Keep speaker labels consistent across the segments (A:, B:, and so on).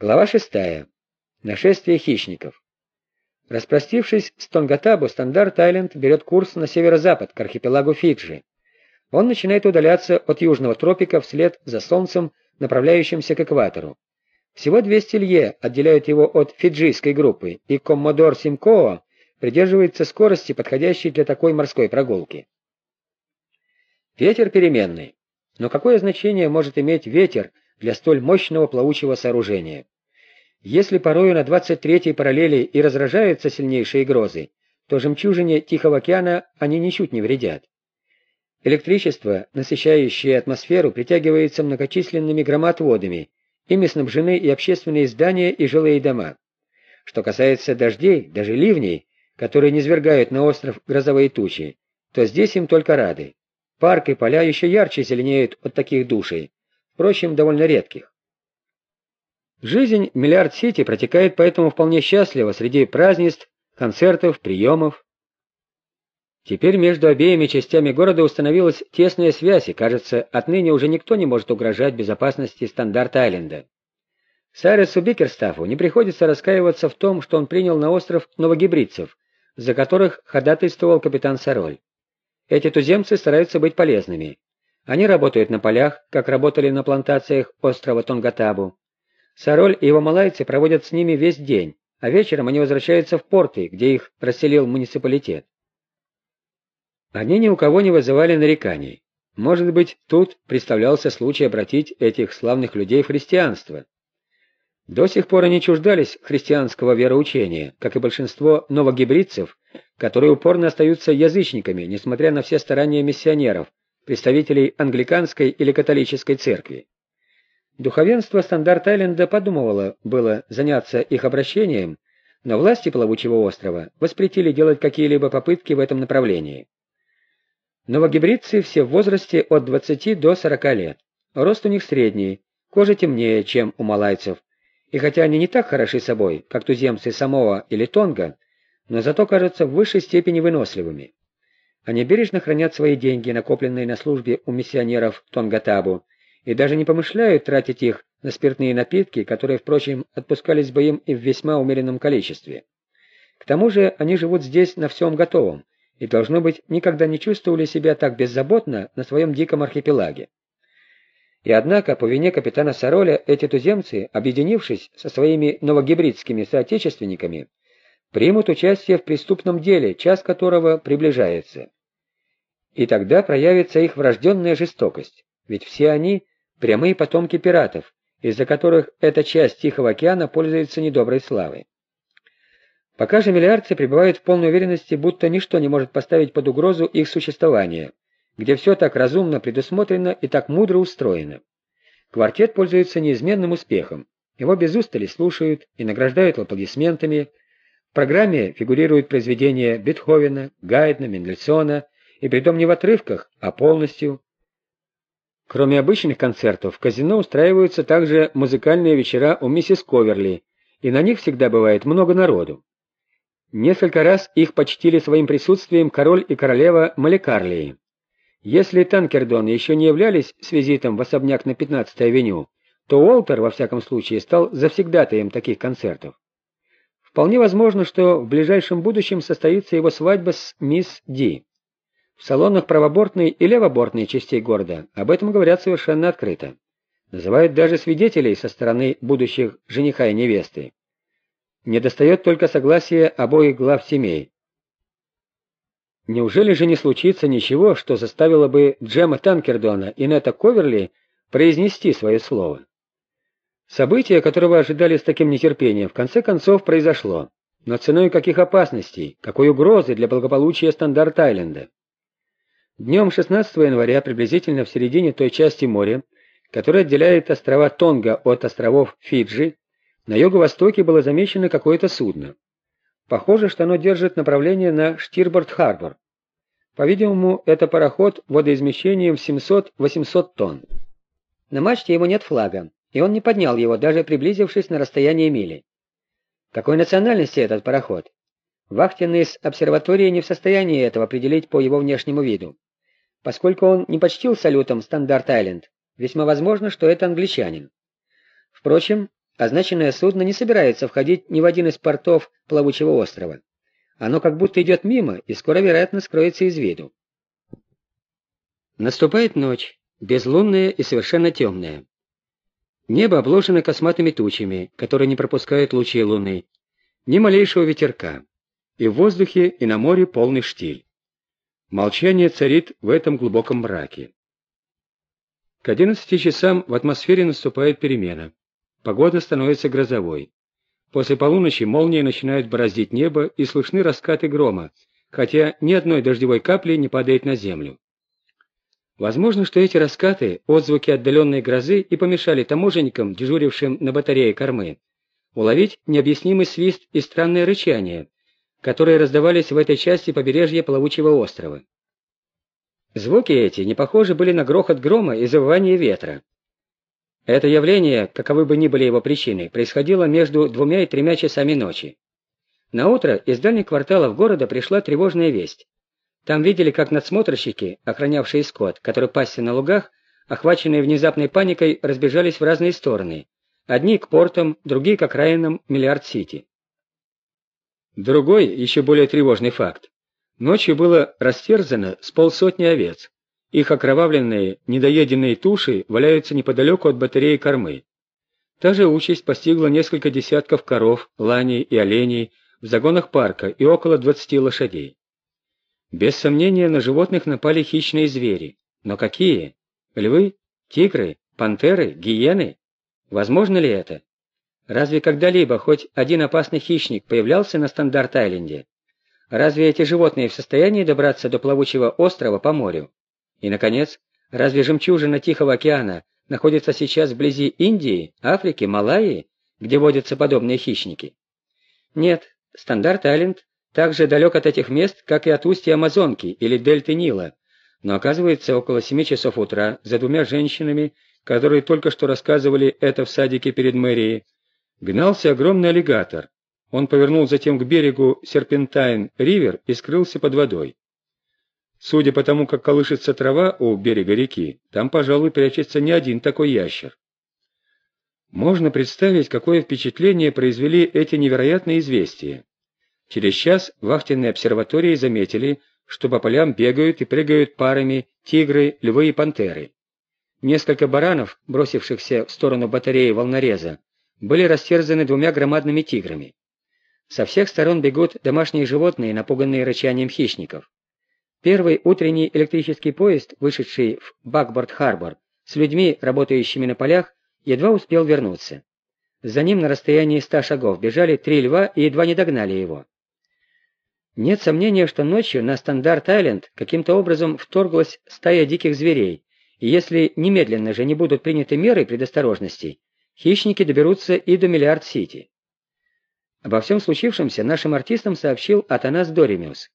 A: Глава шестая. Нашествие хищников. Распростившись с Тонгатабу, Стандарт Айленд берет курс на северо-запад, к архипелагу Фиджи. Он начинает удаляться от южного тропика вслед за Солнцем, направляющимся к экватору. Всего 200 лье отделяют его от фиджийской группы, и коммодор Симкоо придерживается скорости, подходящей для такой морской прогулки. Ветер переменный. Но какое значение может иметь ветер для столь мощного плавучего сооружения? Если порою на 23-й параллели и разражаются сильнейшие грозы, то жемчужине Тихого океана они ничуть не вредят. Электричество, насыщающее атмосферу, притягивается многочисленными громоотводами, ими снабжены и общественные здания, и жилые дома. Что касается дождей, даже ливней, которые низвергают на остров грозовые тучи, то здесь им только рады. Парк и поля еще ярче зеленеют от таких душей, впрочем, довольно редких. Жизнь Миллиард-Сити протекает поэтому вполне счастливо среди празднеств, концертов, приемов. Теперь между обеими частями города установилась тесная связь, и, кажется, отныне уже никто не может угрожать безопасности Стандарт-Айленда. Сайресу Бикерстафу не приходится раскаиваться в том, что он принял на остров новогебридцев, за которых ходатайствовал капитан Сароль. Эти туземцы стараются быть полезными. Они работают на полях, как работали на плантациях острова Тонгатабу. Сароль и его малайцы проводят с ними весь день, а вечером они возвращаются в порты, где их расселил муниципалитет. Они ни у кого не вызывали нареканий. Может быть, тут представлялся случай обратить этих славных людей в христианство. До сих пор они чуждались христианского вероучения, как и большинство новогибридцев, которые упорно остаются язычниками, несмотря на все старания миссионеров, представителей англиканской или католической церкви. Духовенство Стандарт-Айленда подумывало было заняться их обращением, но власти плавучего острова воспретили делать какие-либо попытки в этом направлении. Новогибридцы все в возрасте от 20 до 40 лет. Рост у них средний, кожа темнее, чем у малайцев, и хотя они не так хороши собой, как туземцы Самоа или Тонга, но зато кажутся в высшей степени выносливыми. Они бережно хранят свои деньги, накопленные на службе у миссионеров Тонгатабу, и даже не помышляют тратить их на спиртные напитки, которые, впрочем, отпускались бы им и в весьма умеренном количестве. К тому же они живут здесь на всем готовом и, должно быть, никогда не чувствовали себя так беззаботно на своем диком архипелаге. И однако, по вине капитана Сароля, эти туземцы, объединившись со своими новогибридскими соотечественниками, примут участие в преступном деле, час которого приближается. И тогда проявится их врожденная жестокость, ведь все они прямые потомки пиратов, из-за которых эта часть Тихого океана пользуется недоброй славой. Пока же миллиардцы пребывают в полной уверенности, будто ничто не может поставить под угрозу их существование, где все так разумно предусмотрено и так мудро устроено. Квартет пользуется неизменным успехом. Его без устали слушают и награждают аплодисментами. В программе фигурируют произведения Бетховена, Гайдна, Мендельсона, и притом не в отрывках, а полностью. Кроме обычных концертов, в казино устраиваются также музыкальные вечера у миссис Коверли, и на них всегда бывает много народу. Несколько раз их почтили своим присутствием король и королева Маликарлии. Если Танкердон еще не являлись с визитом в особняк на 15-й авеню, то Уолтер, во всяком случае, стал завсегдатаем таких концертов. Вполне возможно, что в ближайшем будущем состоится его свадьба с мисс Ди. В салонах правобортной и левобортной частей города об этом говорят совершенно открыто. Называют даже свидетелей со стороны будущих жениха и невесты. Недостает только согласия обоих глав семей. Неужели же не случится ничего, что заставило бы Джема Танкердона и Нета Коверли произнести свое слово? Событие, которого ожидали с таким нетерпением, в конце концов произошло. Но ценой каких опасностей, какой угрозы для благополучия Стандарт-Айленда? Днем 16 января, приблизительно в середине той части моря, которая отделяет острова Тонга от островов Фиджи, на юго-востоке было замечено какое-то судно. Похоже, что оно держит направление на Штирборд-Харбор. По-видимому, это пароход водоизмещением 700-800 тонн. На мачте его нет флага, и он не поднял его, даже приблизившись на расстояние мили. Какой национальности этот пароход? Вахтенный с обсерватории не в состоянии этого определить по его внешнему виду. Поскольку он не почтил салютом Стандарт-Айленд, весьма возможно, что это англичанин. Впрочем, означенное судно не собирается входить ни в один из портов плавучего острова. Оно как будто идет мимо и скоро, вероятно, скроется из виду. Наступает ночь, безлунная и совершенно темная. Небо обложено косматыми тучами, которые не пропускают лучи луны, ни малейшего ветерка, и в воздухе, и на море полный штиль. Молчание царит в этом глубоком мраке. К одиннадцати часам в атмосфере наступает перемена. Погода становится грозовой. После полуночи молнии начинают бороздить небо и слышны раскаты грома, хотя ни одной дождевой капли не падает на землю. Возможно, что эти раскаты, отзвуки отдаленной грозы и помешали таможенникам, дежурившим на батарее кормы, уловить необъяснимый свист и странное рычание, которые раздавались в этой части побережья плавучего острова. Звуки эти не похожи были на грохот грома и завывание ветра. Это явление, каковы бы ни были его причины, происходило между двумя и тремя часами ночи. На утро из дальних кварталов города пришла тревожная весть. Там видели, как надсмотрщики, охранявшие скот, который пасся на лугах, охваченные внезапной паникой, разбежались в разные стороны. Одни к портам, другие к окраинам Миллиард-Сити. Другой, еще более тревожный факт. Ночью было растерзано с полсотни овец. Их окровавленные, недоеденные туши валяются неподалеку от батареи кормы. Та же участь постигла несколько десятков коров, ланей и оленей в загонах парка и около 20 лошадей. Без сомнения, на животных напали хищные звери. Но какие? Львы? Тигры? Пантеры? Гиены? Возможно ли это? Разве когда-либо хоть один опасный хищник появлялся на Стандарт-Айленде? Разве эти животные в состоянии добраться до плавучего острова по морю? И, наконец, разве жемчужина Тихого океана находится сейчас вблизи Индии, Африки, Малайи, где водятся подобные хищники? Нет, Стандарт-Айленд так же далек от этих мест, как и от устья Амазонки или дельты Нила, но оказывается около семи часов утра за двумя женщинами, которые только что рассказывали это в садике перед мэрией, гнался огромный аллигатор. Он повернул затем к берегу Серпентайн-Ривер и скрылся под водой. Судя по тому, как колышется трава у берега реки, там, пожалуй, прячется не один такой ящер. Можно представить, какое впечатление произвели эти невероятные известия. Через час в вахтенной обсерватории заметили, что по полям бегают и прыгают парами тигры, львы и пантеры. Несколько баранов, бросившихся в сторону батареи волнореза, были растерзаны двумя громадными тиграми. Со всех сторон бегут домашние животные, напуганные рычанием хищников. Первый утренний электрический поезд, вышедший в Бакборд-Харбор, с людьми, работающими на полях, едва успел вернуться. За ним на расстоянии ста шагов бежали три льва и едва не догнали его. Нет сомнения, что ночью на Стандарт-Айленд каким-то образом вторглась стая диких зверей, и если немедленно же не будут приняты меры предосторожности, хищники доберутся и до Миллиард-Сити. Обо всем случившемся нашим артистам сообщил Атанас Доремиус.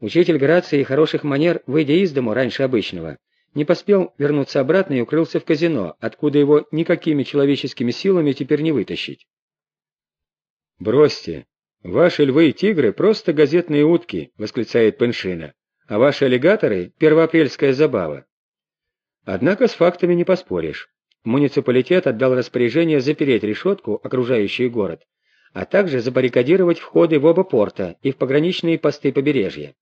A: Учитель грации и хороших манер, выйдя из дому раньше обычного, не поспел вернуться обратно и укрылся в казино, откуда его никакими человеческими силами теперь не вытащить. «Бросьте! Ваши львы и тигры — просто газетные утки!» — восклицает Пеншина. «А ваши аллигаторы — первоапрельская забава!» Однако с фактами не поспоришь. Муниципалитет отдал распоряжение запереть решетку, окружающую город, а также забаррикадировать входы в оба порта и в пограничные посты побережья.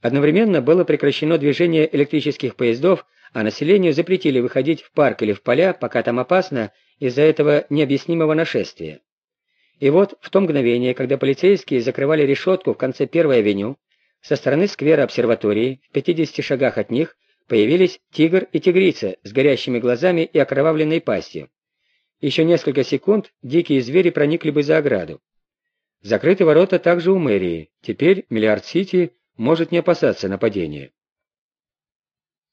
A: Одновременно было прекращено движение электрических поездов, а населению запретили выходить в парк или в поля, пока там опасно, из-за этого необъяснимого нашествия. И вот в то мгновение, когда полицейские закрывали решетку в конце Первой авеню, со стороны сквера обсерватории, в 50 шагах от них, появились тигр и тигрица с горящими глазами и окровавленной пастью. Еще несколько секунд дикие звери проникли бы за ограду. Закрыты ворота также у мэрии. Теперь Миллиард-Сити может не опасаться нападения.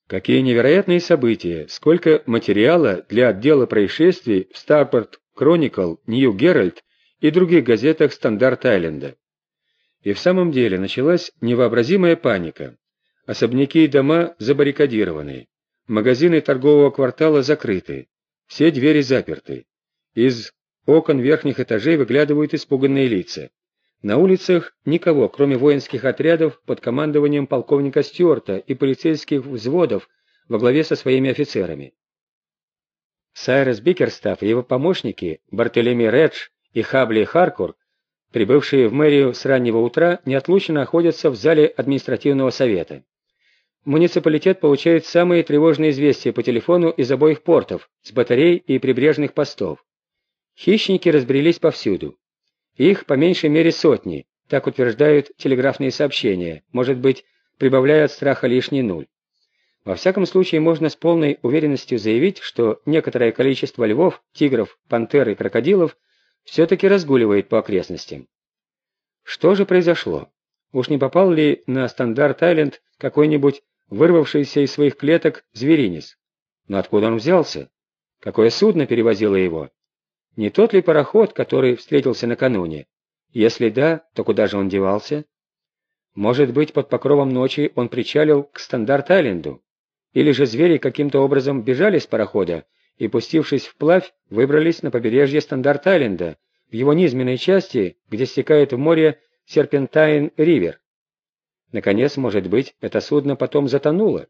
A: Какие невероятные события, сколько материала для отдела происшествий в Старпорт Chronicle, Нью Геральт и других газетах Стандарт-Айленда. И в самом деле началась невообразимая паника. Особняки и дома забаррикадированы, магазины торгового квартала закрыты, все двери заперты. Из окон верхних этажей выглядывают испуганные лица. На улицах никого, кроме воинских отрядов под командованием полковника Стюарта и полицейских взводов во главе со своими офицерами. Сайрес Бикерстаф и его помощники Бартолеми Редж и Хабли Харкур, прибывшие в мэрию с раннего утра, неотлучно находятся в зале административного совета. Муниципалитет получает самые тревожные известия по телефону из обоих портов, с батарей и прибрежных постов. Хищники разбрелись повсюду. Их по меньшей мере сотни, так утверждают телеграфные сообщения, может быть, прибавляя от страха лишний нуль. Во всяком случае, можно с полной уверенностью заявить, что некоторое количество львов, тигров, пантер и крокодилов все-таки разгуливает по окрестностям. Что же произошло? Уж не попал ли на Стандарт-Айленд какой-нибудь вырвавшийся из своих клеток зверинец? Но откуда он взялся? Какое судно перевозило его? Не тот ли пароход, который встретился накануне? Если да, то куда же он девался? Может быть, под покровом ночи он причалил к Стандарт-Айленду? Или же звери каким-то образом бежали с парохода и, пустившись вплавь, выбрались на побережье Стандарт-Айленда, в его низменной части, где стекает в море Серпентайн-Ривер. Наконец, может быть, это судно потом затонуло.